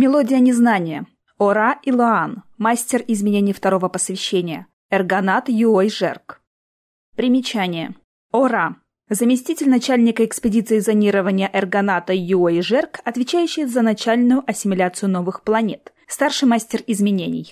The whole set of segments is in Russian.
Мелодия незнания. Ора Илоан, мастер изменений второго посвящения. Эргонат Юой Жерк. Примечание. Ора. Заместитель начальника экспедиции зонирования Эргоната Юой Жерк, отвечающий за начальную ассимиляцию новых планет. Старший мастер изменений.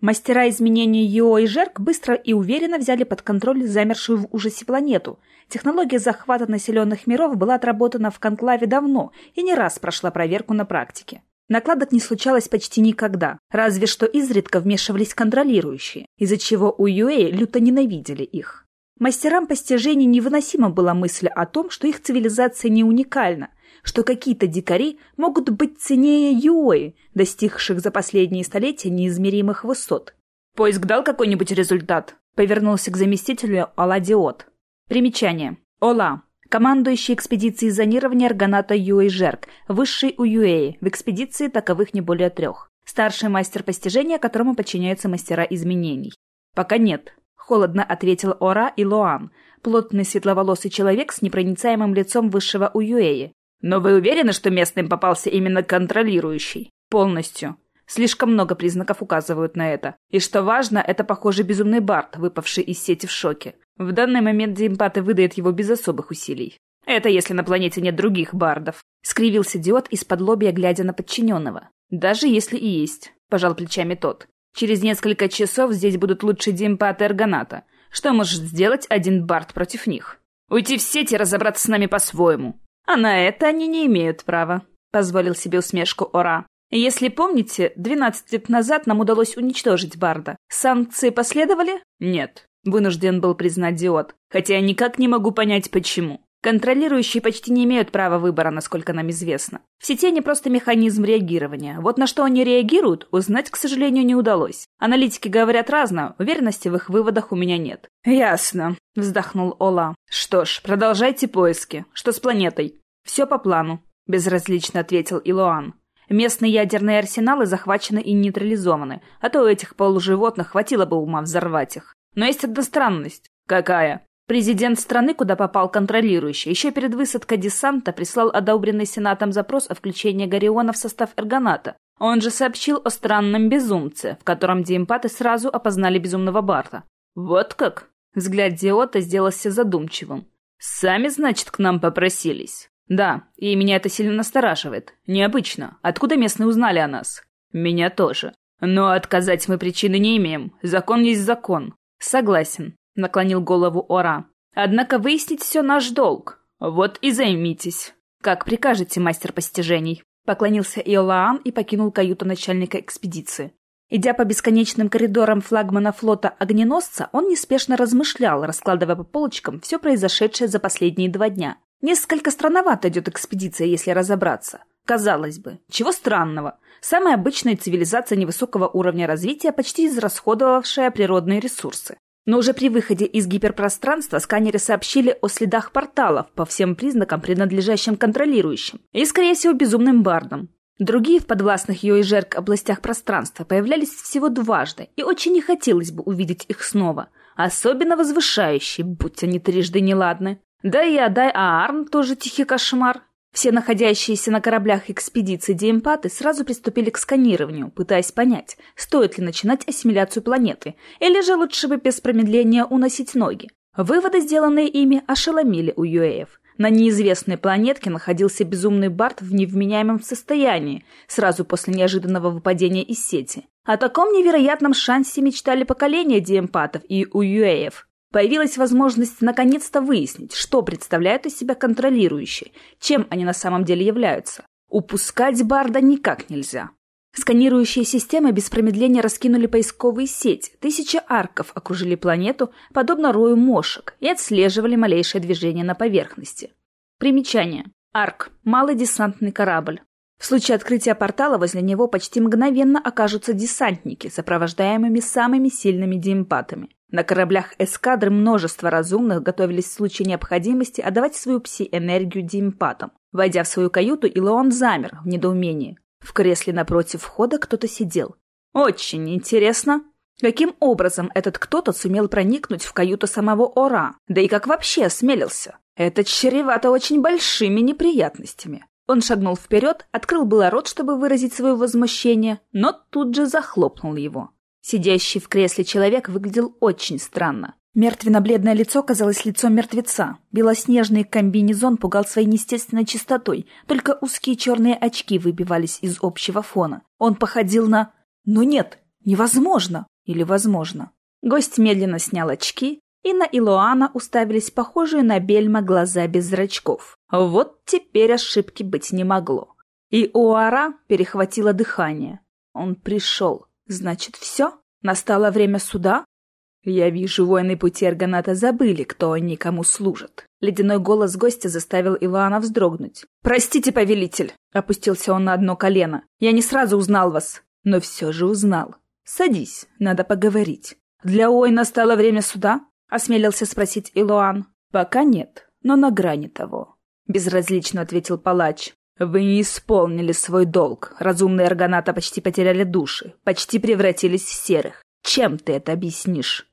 Мастера изменений Йо и Жерк быстро и уверенно взяли под контроль замершую в ужасе планету. Технология захвата населенных миров была отработана в конклаве давно и не раз прошла проверку на практике. Накладок не случалось почти никогда, разве что изредка вмешивались контролирующие, из-за чего у Юэи люто ненавидели их. Мастерам постижений невыносима была мысль о том, что их цивилизация не уникальна, что какие-то дикари могут быть ценнее юои, достигших за последние столетия неизмеримых высот. «Поиск дал какой-нибудь результат?» — повернулся к заместителю Аладиот. Примечание. Ола. Командующий экспедицией зонирования Арганата Юэй Жерк, высший у Юэи, в экспедиции таковых не более трех. Старший мастер постижения, которому подчиняются мастера изменений. «Пока нет», — холодно ответил Ора и Лоан, плотный светловолосый человек с непроницаемым лицом высшего Уюэи, но вы уверены, что местным попался именно контролирующий? Полностью. Слишком много признаков указывают на это. И что важно, это, похоже, безумный Барт, выпавший из сети в шоке. В данный момент Диэмпаты выдает его без особых усилий. Это если на планете нет других бардов. Скривился Диод из-под лобья, глядя на подчиненного. Даже если и есть, пожал плечами тот. Через несколько часов здесь будут лучшие Диэмпаты Эргоната. Что может сделать один бард против них? Уйти в сеть и разобраться с нами по-своему. А на это они не имеют права, позволил себе усмешку Ора. Если помните, 12 лет назад нам удалось уничтожить Барда. Санкции последовали? Нет. Вынужден был признать Диод. Хотя я никак не могу понять, почему. Контролирующие почти не имеют права выбора, насколько нам известно. В сети они просто механизм реагирования. Вот на что они реагируют, узнать, к сожалению, не удалось. Аналитики говорят разное, уверенности в их выводах у меня нет. «Ясно», — вздохнул Ола. «Что ж, продолжайте поиски. Что с планетой?» «Все по плану», — безразлично ответил Илоан. «Местные ядерные арсеналы захвачены и нейтрализованы, а то у этих полуживотных хватило бы ума взорвать их. Но есть одна странность. Какая? Президент страны, куда попал контролирующий, еще перед высадкой десанта прислал одобренный Сенатом запрос о включении Гориона в состав Эргоната. Он же сообщил о странном безумце, в котором диэмпаты сразу опознали безумного Барта. «Вот как?» Взгляд Диота сделался задумчивым. «Сами, значит, к нам попросились?» «Да, и меня это сильно настораживает. Необычно. Откуда местные узнали о нас?» «Меня тоже. Но отказать мы причины не имеем. Закон есть закон». «Согласен. — наклонил голову Ора. «Однако выяснить все наш долг. Вот и займитесь. Как прикажете, мастер постижений». Поклонился Иолаан и покинул каюту начальника экспедиции. Идя по бесконечным коридорам флагмана флота огненосца, он неспешно размышлял, раскладывая по полочкам все произошедшее за последние два дня. Несколько странновато идет экспедиция, если разобраться. Казалось бы, чего странного? Самая обычная цивилизация невысокого уровня развития, почти израсходовавшая природные ресурсы. Но уже при выходе из гиперпространства сканеры сообщили о следах порталов по всем признакам, принадлежащим контролирующим, и, скорее всего, безумным бардам. Другие в подвластных ее и жерк областях пространства появлялись всего дважды, и очень не хотелось бы увидеть их снова, особенно возвышающие, будь они трижды неладны. Да и Адай Аарн тоже тихий кошмар. Все находящиеся на кораблях экспедиции Диэмпаты сразу приступили к сканированию, пытаясь понять, стоит ли начинать ассимиляцию планеты, или же лучше бы без промедления уносить ноги. Выводы, сделанные ими, ошеломили у юэев. На неизвестной планетке находился безумный Барт в невменяемом состоянии, сразу после неожиданного выпадения из сети. О таком невероятном шансе мечтали поколения диэмпатов и уюэев. Появилась возможность наконец-то выяснить, что представляют из себя контролирующие, чем они на самом деле являются. Упускать Барда никак нельзя. Сканирующие системы без промедления раскинули поисковые сети, тысячи арков окружили планету, подобно рою мошек, и отслеживали малейшее движение на поверхности. Примечание. Арк – малый десантный корабль. В случае открытия портала возле него почти мгновенно окажутся десантники, сопровождаемыми самыми сильными диэмпатами. На кораблях эскадры множество разумных готовились в случае необходимости отдавать свою пси-энергию диэмпатам. Войдя в свою каюту, Илеон замер в недоумении. В кресле напротив входа кто-то сидел. «Очень интересно», Каким образом этот кто-то сумел проникнуть в каюту самого Ора? Да и как вообще осмелился? Это чревато очень большими неприятностями. Он шагнул вперед, открыл было рот, чтобы выразить свое возмущение, но тут же захлопнул его. Сидящий в кресле человек выглядел очень странно. Мертвенно-бледное лицо казалось лицом мертвеца. Белоснежный комбинезон пугал своей неестественной чистотой, только узкие черные очки выбивались из общего фона. Он походил на... Но нет, невозможно! Или возможно? Гость медленно снял очки, и на Илоана уставились похожие на бельма глаза без зрачков. Вот теперь ошибки быть не могло. И у Ара перехватило дыхание. Он пришел. Значит, все? Настало время суда? Я вижу, воины пути Аргоната забыли, кто они кому служат. Ледяной голос гостя заставил Илоана вздрогнуть. «Простите, повелитель!» — опустился он на одно колено. «Я не сразу узнал вас, но все же узнал. Садись, надо поговорить. Для Ой настало время суда?» — осмелился спросить Илоан. «Пока нет, но на грани того», — безразлично ответил палач. «Вы не исполнили свой долг. Разумные аргоната почти потеряли души, почти превратились в серых. Чем ты это объяснишь?»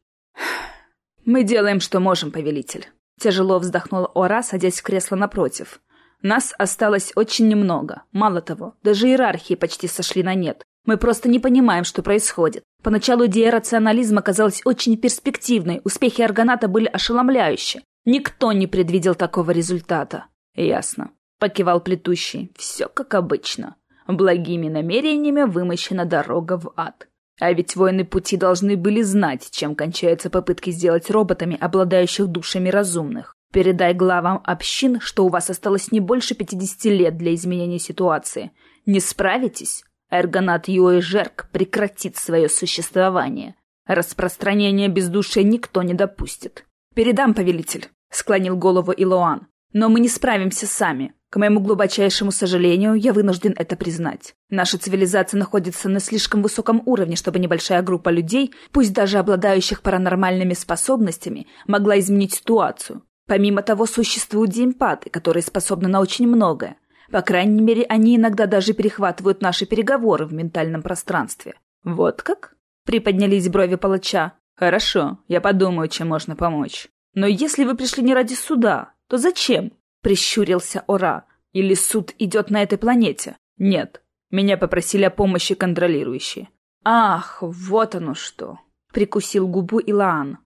«Мы делаем, что можем, повелитель». Тяжело вздохнула Ора, садясь в кресло напротив. «Нас осталось очень немного. Мало того, даже иерархии почти сошли на нет. Мы просто не понимаем, что происходит. Поначалу идея рационализма казалась очень перспективной, успехи Аргоната были ошеломляющие. Никто не предвидел такого результата. Ясно. Покивал плетущий. Все как обычно. Благими намерениями вымощена дорога в ад. А ведь воины пути должны были знать, чем кончаются попытки сделать роботами, обладающих душами разумных. Передай главам общин, что у вас осталось не больше 50 лет для изменения ситуации. Не справитесь? Эргонат Юэ Жерк прекратит свое существование. Распространение бездушия никто не допустит. «Передам, повелитель», — склонил голову Илоан. «Но мы не справимся сами. К моему глубочайшему сожалению, я вынужден это признать. Наша цивилизация находится на слишком высоком уровне, чтобы небольшая группа людей, пусть даже обладающих паранормальными способностями, могла изменить ситуацию. Помимо того, существуют демпаты, которые способны на очень многое. По крайней мере, они иногда даже перехватывают наши переговоры в ментальном пространстве. Вот как? Приподнялись брови палача. Хорошо, я подумаю, чем можно помочь. Но если вы пришли не ради суда, то зачем? — прищурился Ора. «Или суд идет на этой планете?» «Нет. Меня попросили о помощи контролирующие». «Ах, вот оно что!» — прикусил губу Илаан.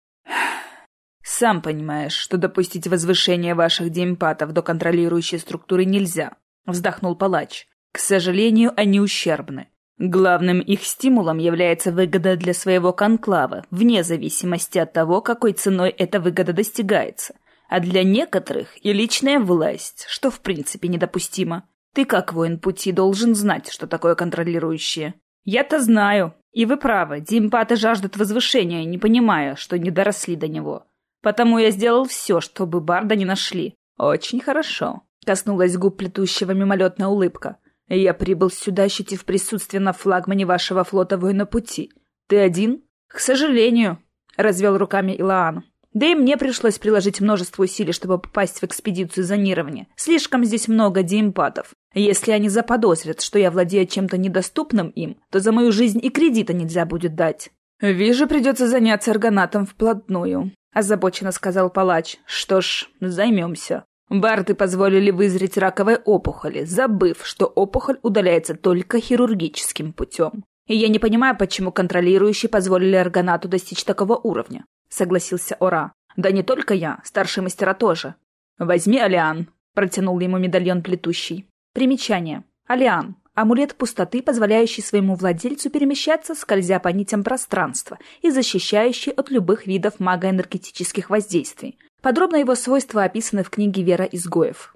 «Сам понимаешь, что допустить возвышение ваших демпатов до контролирующей структуры нельзя», — вздохнул палач. «К сожалению, они ущербны. Главным их стимулом является выгода для своего конклава, вне зависимости от того, какой ценой эта выгода достигается а для некоторых и личная власть, что в принципе недопустимо. Ты как воин пути должен знать, что такое контролирующее. Я-то знаю, и вы правы, димпаты жаждут возвышения, не понимая, что не доросли до него. Потому я сделал все, чтобы Барда не нашли. Очень хорошо. Коснулась губ плетущего мимолетная улыбка. Я прибыл сюда, ощутив присутствие на флагмане вашего флота воина пути. Ты один? К сожалению, развел руками Илаан. Да и мне пришлось приложить множество усилий, чтобы попасть в экспедицию зонирования. Слишком здесь много диэмпатов. Если они заподозрят, что я владею чем-то недоступным им, то за мою жизнь и кредита нельзя будет дать. «Вижу, придется заняться органатом вплотную», — озабоченно сказал палач. «Что ж, займемся». Барты позволили вызреть раковой опухоли, забыв, что опухоль удаляется только хирургическим путем. И я не понимаю, почему контролирующие позволили органату достичь такого уровня согласился Ора. «Да не только я, старшие мастера тоже. Возьми Алиан», — протянул ему медальон плетущий. Примечание. Алиан. Амулет пустоты, позволяющий своему владельцу перемещаться, скользя по нитям пространства и защищающий от любых видов магоэнергетических воздействий. Подробно его свойства описаны в книге «Вера изгоев».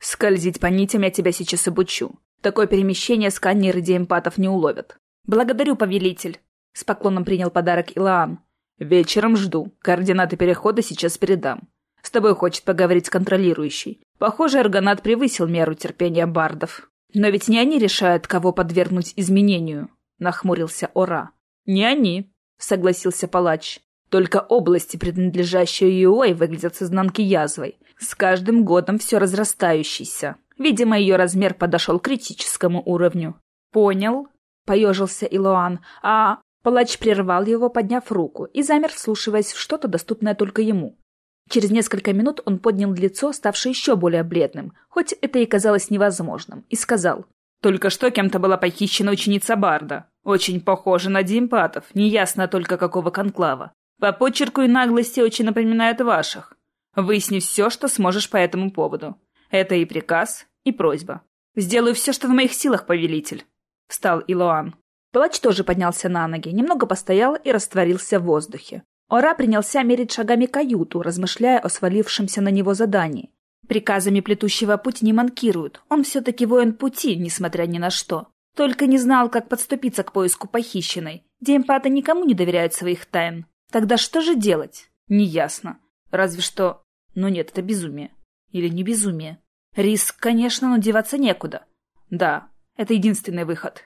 «Скользить по нитям я тебя сейчас обучу. Такое перемещение сканеры диэмпатов не уловят». «Благодарю, повелитель», — с поклоном принял подарок Илаан. Вечером жду. Координаты перехода сейчас передам. С тобой хочет поговорить контролирующий. Похоже, Аргонат превысил меру терпения бардов. Но ведь не они решают, кого подвергнуть изменению, нахмурился Ора. Не они, согласился палач. Только области, принадлежащие Юой, выглядят с изнанки язвой. С каждым годом все разрастающийся. Видимо, ее размер подошел к критическому уровню. «Понял», — поежился Илоан. «А Палач прервал его, подняв руку, и замер, вслушиваясь в что-то доступное только ему. Через несколько минут он поднял лицо, ставшее еще более бледным, хоть это и казалось невозможным, и сказал. «Только что кем-то была похищена ученица Барда. Очень похожа на Димпатов, неясно только какого конклава. По почерку и наглости очень напоминают ваших. Выясни все, что сможешь по этому поводу. Это и приказ, и просьба. Сделаю все, что в моих силах, повелитель», — встал Илоан. Палач тоже поднялся на ноги, немного постоял и растворился в воздухе. Ора принялся мерить шагами каюту, размышляя о свалившемся на него задании. Приказами плетущего путь не манкируют, он все-таки воин пути, несмотря ни на что. Только не знал, как подступиться к поиску похищенной. Демпаты никому не доверяют своих тайн. Тогда что же делать? Неясно. Разве что... Ну нет, это безумие. Или не безумие. Риск, конечно, но деваться некуда. Да, это единственный выход.